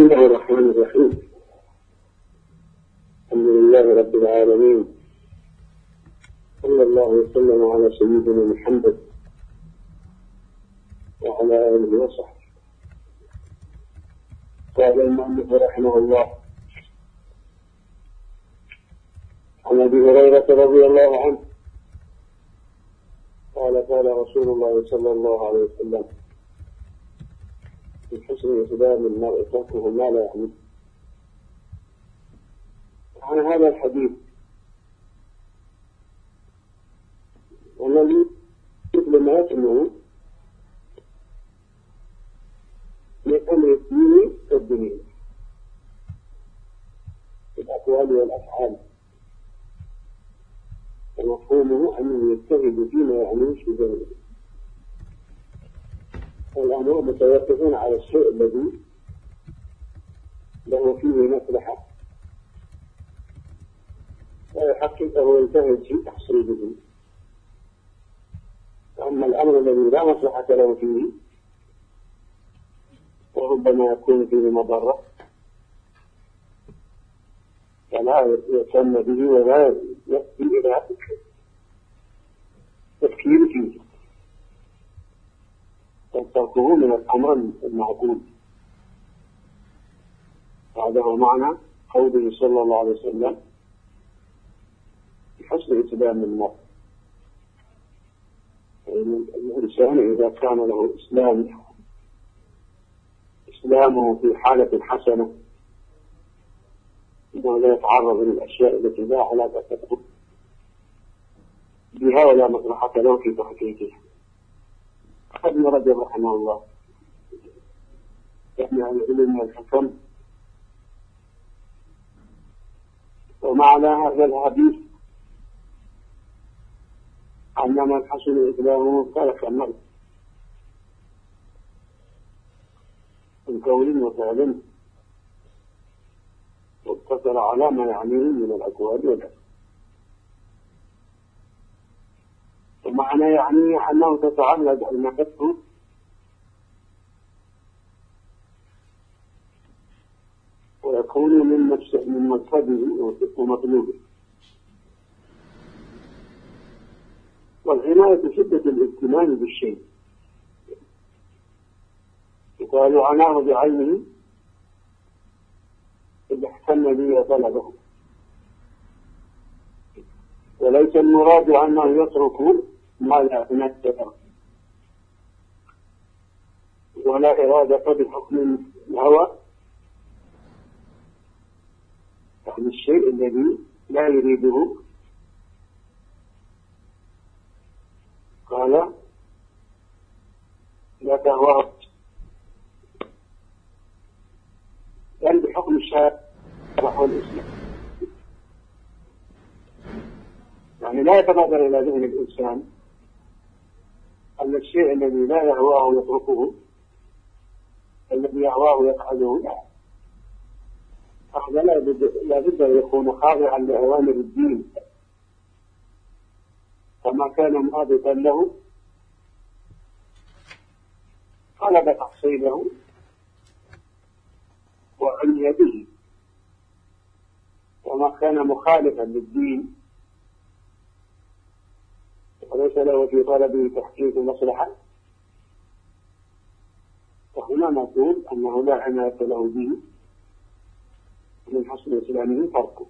بسم الله الرحمن الرحيم. الحمد لله رب العالمين. صلى الله وسلم على سيدنا محمد وعلى آله وصحبه. قال المؤلف رحمه الله عن أبي هريرة رضي الله عنه قال قال رسول الله صلى الله عليه وسلم في حسن إسلام المرء تركه ما لا يعنيه عن هذا الحديث. والذي مثل ما يسمعه من أمر الدين والدنيا في الأقوال والأفعال. ومفهومه أنه يجتهد فيما يعنيه في ذلك. والأمر متوقفون على الشيء الذي له فيه مصلحة. ويحقق ويجتهد في تحصيله أما الأمر الذي لا مصلحة له فيه وربما يكون فيه مضرة فلا يهتم به ولا يأتي إلى تفكير فيه. تركه من الأمر المعقول. هذا هو معنى قوله صلى الله عليه وسلم بحسن إسلام المرء الإنسان إذا كان له إسلام إسلامه في حالة حسنة إنه لا يتعرض للأشياء التي لا علاقة بها ولا مصلحة له في تحقيقها. ابن رجب رحمه الله. يعني العلم والحكم ومعنى هذا الحديث أن من حسن إسلامه ترك المرء من قول وفعل واقتصر على ما يعنيه من الأقوال والأفعال. ومعنى يعني أنه تتعمد المحبة ويكون من من مقصده ومطلوبه. والعناية شدة الاهتمام بالشيء. يقال عناه بعينه إذا احتم به طلبه وليس المراد أنه يترك ما لا ينتظر ولا إرادة بحكم الهوى؟ يعني الشيء الذي لا يريده. قال لا تهوى بل بحكم الشارع. والإسلام يعني لا يتبادر إلى ذهن الإنسان. أن الشيء الذي لا يهواه يتركه الذي يهواه يفعله هذا لا بد أن يكون خاضعا لأوامر الدين. كما كان مهابطا له طلب تحصيله وعني به. وما كان مخالفا للدين وليس له في طلبه تحقيق مصلحة؟ فهنا نقول أنه لا عناية له به. من حسن إسلامه تركه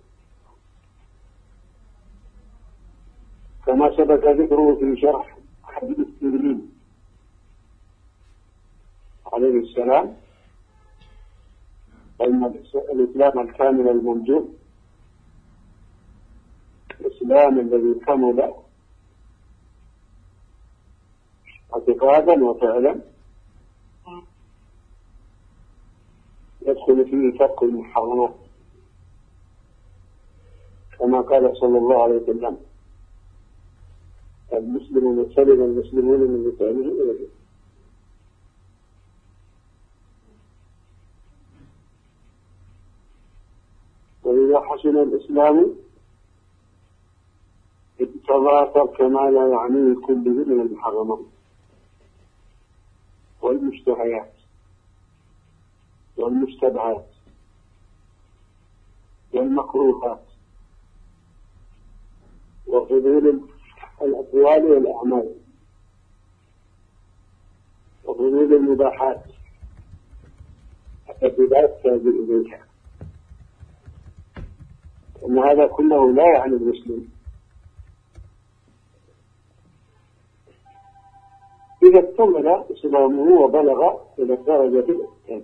كما سبق ذكره في شرح حديث جبريل عليه السلام. فإن الإسلام الكامل الموجود. الإسلام الذي كمل اعتقادا وفعلا. يدخل فيه ترك المحرمات. كما قال صلى الله عليه وسلم المسلم سلم المسلمون من لسانه ويده وإذا حسن الإسلام اقتضى ترك ما لا يعنيه كله من المحرمات. والمشتهيات والمشتبهات والمكروهات وفضول الأقوال والأعمال وفضول المباحات لا يحتاج إليها أن هذا كله لا يعني المسلم. اكتمل إسلامه وبلغ إلى درجة الإحسان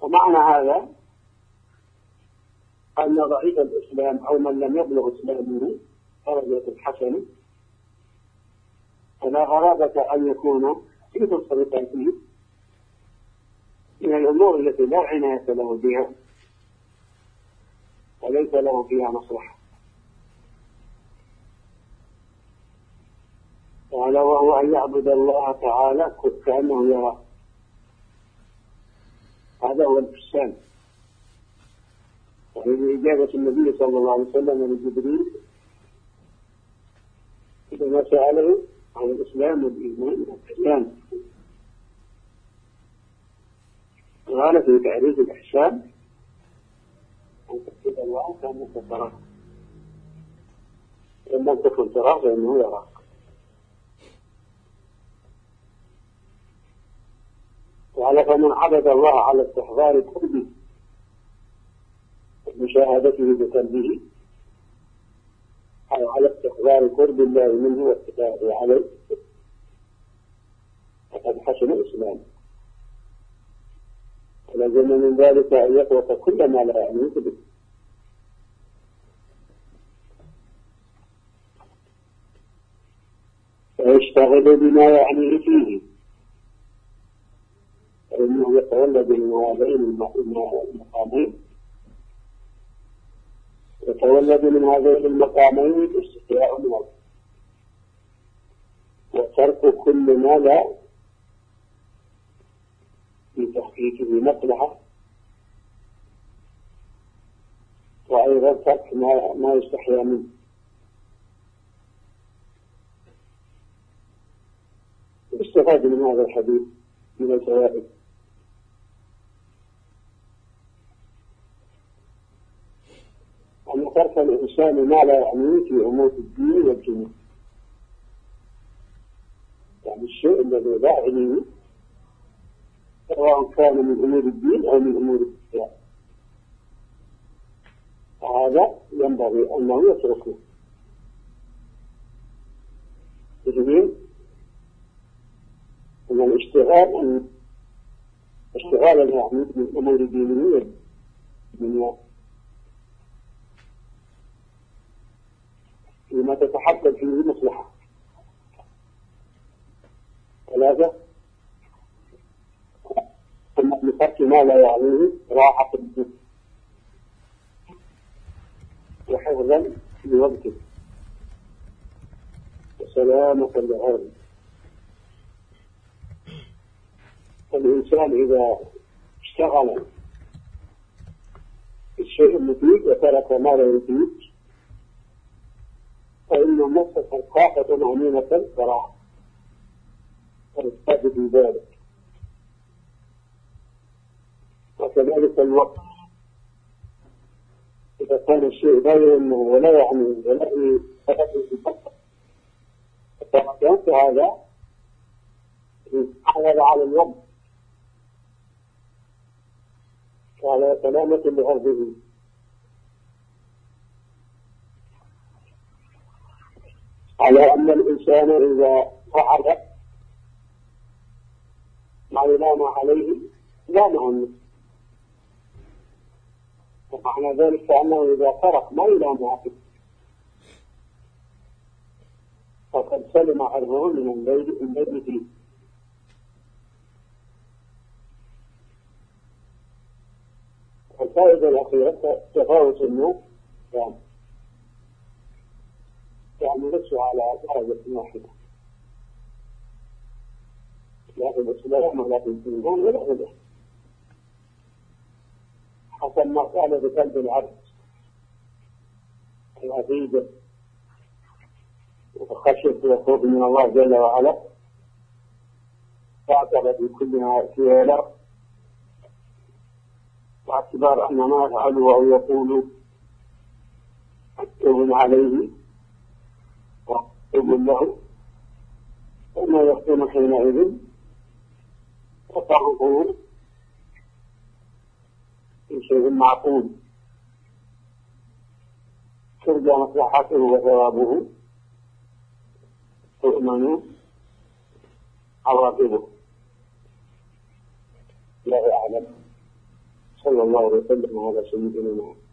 ومعنى هذا أن ضعيف الإسلام أو من لم يبلغ إسلامه درجة الحسن فلا غرابة أن يكون في تصرفاته من الأمور التي لا عناية له بها وليس له فيها مصلحة. قال وهو أن يعبد الله تعالى كأنه يرى. هذا هو الإحسان وهي إجابة النبي صلى الله عليه وسلم لجبريل عندما سأله عن الإسلام والإيمان والإحسان. قال في تعريف الإحسان أن تكتب الله كأنك تراه. إن لم تكن تراه فإنه يراك. وعلى فمن عبد الله على استحضار قلبه مشاهدته بقلبه أو على استحضار قرب الله منه واتباعه عليه فقد حسن الإسلام ولزم من ذلك أن يقوت كل ما لا يعنيه به. فيشتغل بما يعنيه فيه. فإنه يتولد من هذين المقامين. يتولد من هذين المقامين استحياء الوضع وترك كل ما لا في تحقيقه مصلحة وأيضا ترك ما, ما يستحيا منه. استفاد من هذا الحديث من الفوائد. أن ترك الإنسان ما لا يعنيه في أمور الدين والدنيا يعني الشيء الذي لا يعنيه سواء كان من أمور الدين أو من أمور الإسلام. هذا ينبغي أنه يتركه. تجميل أن الاشتغال أن اشتغال يعني من أمور دينه والدنيا. فيما تتحقق فيه مصلحة ثلاثة. بفرق ما لا يعنيه راحة الجسم وحفظا لوقته. وسلامة لعرضه فالإنسان إذا اشتغل بالشيء المفيد وترك ما لا يفيد فإن نفسك خافة عميمة فاستجد في ذلك. وكذلك الوقت. إذا كان الشيء لا يهمه ولا يعني ولا فكانت هذا حمل على الوقت. وعلى سلامة لأرضه على أن الإنسان إذا فعل ما يلام عليه لا عنه ومعنى ذلك أنه إذا ترك ما يلام عليه. فقد سلم عرضه من فيه الفائدة الأخيرة تفاوت النوم. يعني على درجة واحدة لا في الإسلام ولا الإيمان ولا الإحسان حسب ما قال بقلب العبد. العقيدة وخشية وخوف من الله جل وعلا. واعتبر بكل ما يأتي له واعتبار أن ما يفعله أو يقول مكتوب عليه. ومكتوب له وما يكون حينئذ تصرفه في شيء معقول. ترجى مصلحته وثوابه تؤمن عواقبه. لا أعلم صلى الله وسلم على سيدنا محمد.